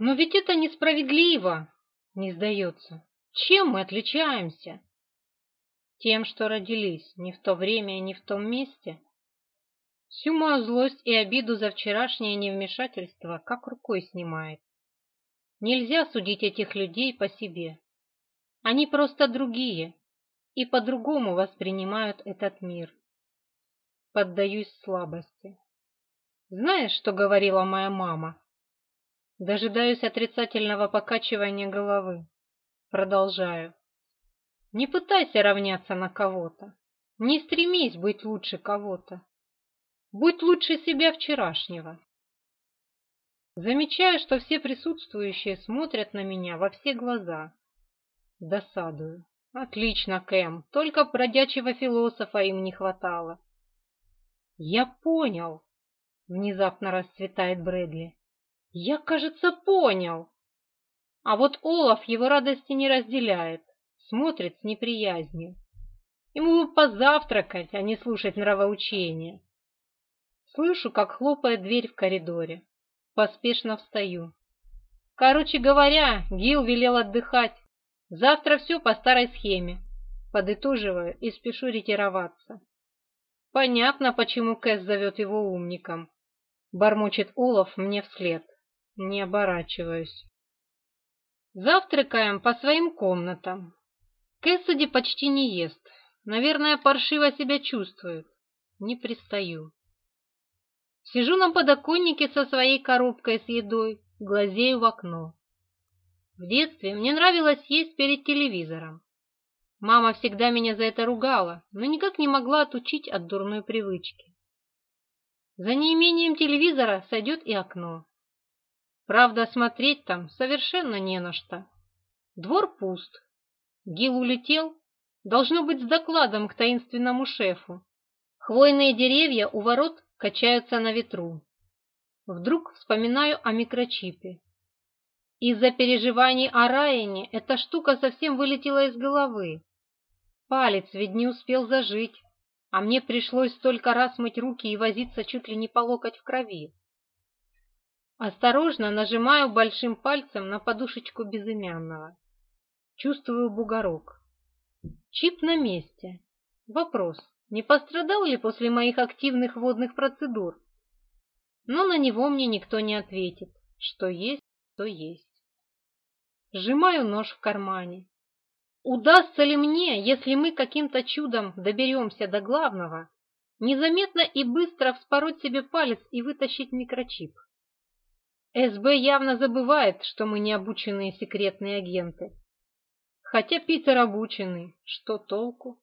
Но ведь это несправедливо, не сдается. Чем мы отличаемся? Тем, что родились не в то время и не в том месте. Всю мою злость и обиду за вчерашнее невмешательство как рукой снимает. Нельзя судить этих людей по себе. Они просто другие и по-другому воспринимают этот мир. Поддаюсь слабости. Знаешь, что говорила моя мама? Дожидаюсь отрицательного покачивания головы. Продолжаю. Не пытайся равняться на кого-то. Не стремись быть лучше кого-то. Будь лучше себя вчерашнего. Замечаю, что все присутствующие смотрят на меня во все глаза. Досадую. Отлично, Кэм, только бродячего философа им не хватало. Я понял, внезапно расцветает Брэдли. «Я, кажется, понял!» А вот Олаф его радости не разделяет, смотрит с неприязнью. Ему бы позавтракать, а не слушать нравоучения. Слышу, как хлопает дверь в коридоре. Поспешно встаю. Короче говоря, Гил велел отдыхать. Завтра все по старой схеме. Подытоживаю и спешу ретироваться. Понятно, почему Кэс зовет его умником. Бормочет Олаф мне вслед. Не оборачиваюсь. Завтракаем по своим комнатам. Кэссиди почти не ест. Наверное, паршиво себя чувствует. Не пристаю. Сижу на подоконнике со своей коробкой с едой, глазею в окно. В детстве мне нравилось есть перед телевизором. Мама всегда меня за это ругала, но никак не могла отучить от дурной привычки. За неимением телевизора сойдет и окно. Правда, смотреть там совершенно не на что. Двор пуст. Гил улетел, должно быть, с докладом к таинственному шефу. Хвойные деревья у ворот качаются на ветру. Вдруг вспоминаю о микрочипе. Из-за переживаний о Райане эта штука совсем вылетела из головы. Палец ведь не успел зажить, а мне пришлось столько раз мыть руки и возиться чуть ли не по локоть в крови. Осторожно нажимаю большим пальцем на подушечку безымянного. Чувствую бугорок. Чип на месте. Вопрос, не пострадал ли после моих активных водных процедур? Но на него мне никто не ответит. Что есть, то есть. Сжимаю нож в кармане. Удастся ли мне, если мы каким-то чудом доберемся до главного, незаметно и быстро вспороть себе палец и вытащить микрочип? СБ явно забывает, что мы не обученные секретные агенты. Хотя Питер обученный, что толку?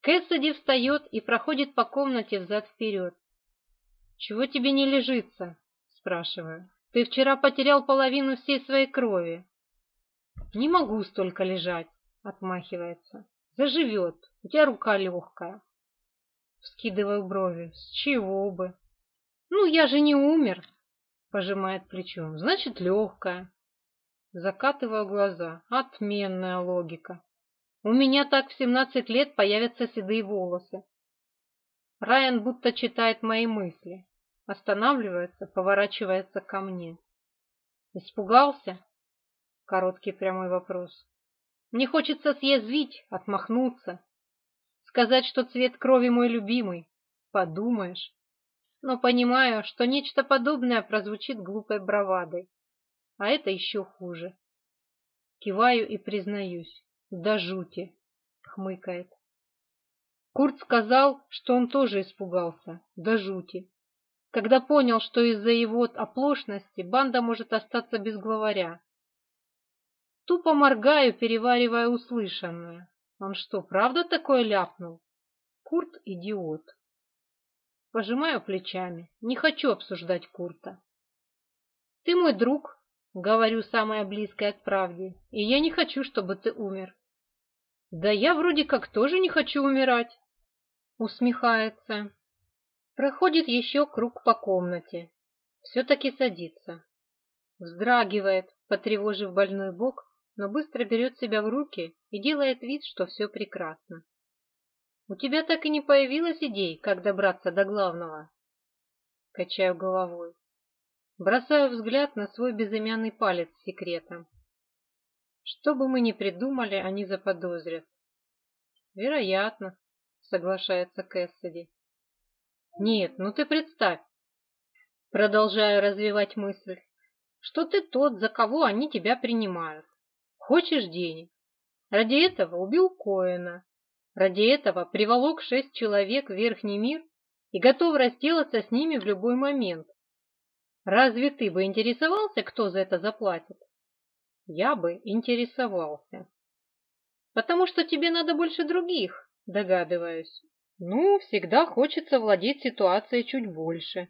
Кэссиди встает и проходит по комнате взад-вперед. «Чего тебе не лежится?» – спрашиваю. «Ты вчера потерял половину всей своей крови». «Не могу столько лежать», – отмахивается. «Заживет, у тебя рука легкая». Вскидываю брови. «С чего бы?» «Ну, я же не умер», пожимает плечом. Значит, легкая. Закатываю глаза. Отменная логика. У меня так в 17 лет появятся седые волосы. Райан будто читает мои мысли. Останавливается, поворачивается ко мне. Испугался? Короткий прямой вопрос. Мне хочется съязвить, отмахнуться. Сказать, что цвет крови мой любимый. Подумаешь но понимаю, что нечто подобное прозвучит глупой бравадой. А это еще хуже. Киваю и признаюсь. Да жути, хмыкает. Курт сказал, что он тоже испугался. Да жути. Когда понял, что из-за его оплошности банда может остаться без главаря. Тупо моргаю, переваривая услышанное. Он что, правда такое ляпнул? Курт идиот. Пожимаю плечами, не хочу обсуждать Курта. «Ты мой друг», — говорю самое близкое к правде, — «и я не хочу, чтобы ты умер». «Да я вроде как тоже не хочу умирать», — усмехается. Проходит еще круг по комнате, все-таки садится. Вздрагивает, потревожив больной бок, но быстро берет себя в руки и делает вид, что все прекрасно. У тебя так и не появилось идей, как добраться до главного? Качаю головой. Бросаю взгляд на свой безымянный палец с секретом. Что бы мы ни придумали, они заподозрят. Вероятно, соглашается Кэссиди. Нет, ну ты представь. Продолжаю развивать мысль, что ты тот, за кого они тебя принимают. Хочешь денег? Ради этого убил Коэна, Ради этого приволок шесть человек в верхний мир и готов разделаться с ними в любой момент. Разве ты бы интересовался, кто за это заплатит? Я бы интересовался. Потому что тебе надо больше других, догадываюсь. Ну, всегда хочется владеть ситуацией чуть больше.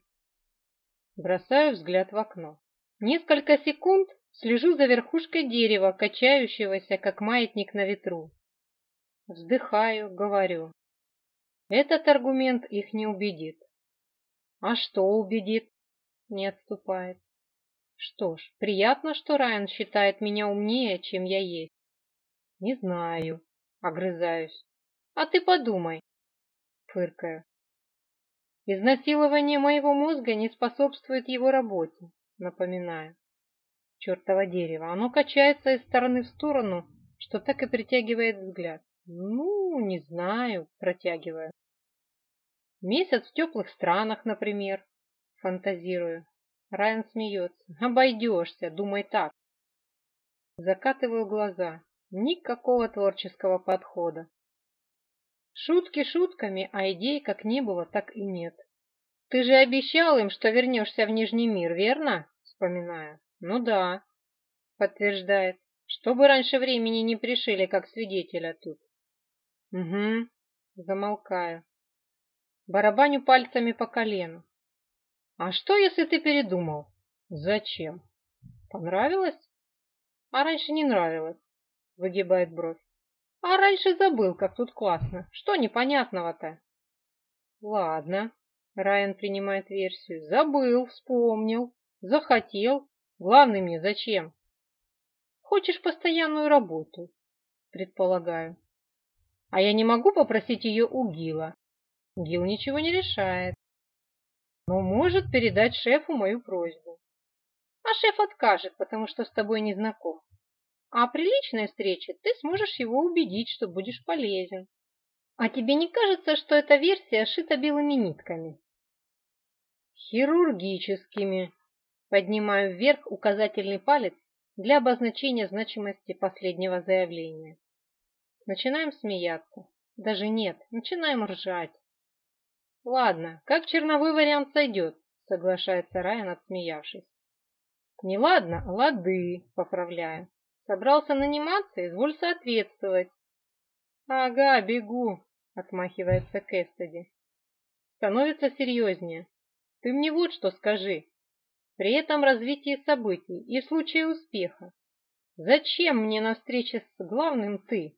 Бросаю взгляд в окно. Несколько секунд слежу за верхушкой дерева, качающегося, как маятник на ветру вздыхаю, говорю. Этот аргумент их не убедит. А что убедит? Не отступает. Что ж, приятно, что Райан считает меня умнее, чем я есть. Не знаю, огрызаюсь. А ты подумай, фыркаю. Изнасилование моего мозга не способствует его работе, напоминаю. Чертово дерево, оно качается из стороны в сторону, что так и притягивает взгляд. Ну, не знаю, протягиваю. Месяц в теплых странах, например, фантазирую. Райан смеется. Обойдешься, думай так. Закатываю глаза. Никакого творческого подхода. Шутки шутками, а идей как не было, так и нет. Ты же обещал им, что вернешься в Нижний мир, верно? Вспоминаю. Ну да, подтверждает. Чтобы раньше времени не пришили как свидетеля тут. Угу. Замолкаю. Барабаню пальцами по колену. А что, если ты передумал? Зачем? Понравилось? А раньше не нравилось. Выгибает бровь. А раньше забыл, как тут классно. Что непонятного-то? Ладно. Райан принимает версию. Забыл, вспомнил, захотел. Главное мне зачем? Хочешь постоянную работу, предполагаю. А я не могу попросить ее у Гила. Гил ничего не решает, но может передать шефу мою просьбу. А шеф откажет, потому что с тобой не знаком. А при личной встрече ты сможешь его убедить, что будешь полезен. А тебе не кажется, что эта версия шита белыми нитками? Хирургическими. Поднимаю вверх указательный палец для обозначения значимости последнего заявления. Начинаем смеяться. Даже нет, начинаем ржать. Ладно, как черновой вариант сойдет, соглашается Райан, отсмеявшись. Не ладно, а лады, поправляю. Собрался наниматься, изволь соответствовать. Ага, бегу, отмахивается Кэссиди. Становится серьезнее. Ты мне вот что скажи. При этом развитии событий и случае успеха. Зачем мне на встрече с главным ты?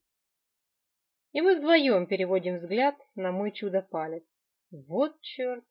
и мы вдвоем переводим взгляд на мой чудо-палец. Вот черт!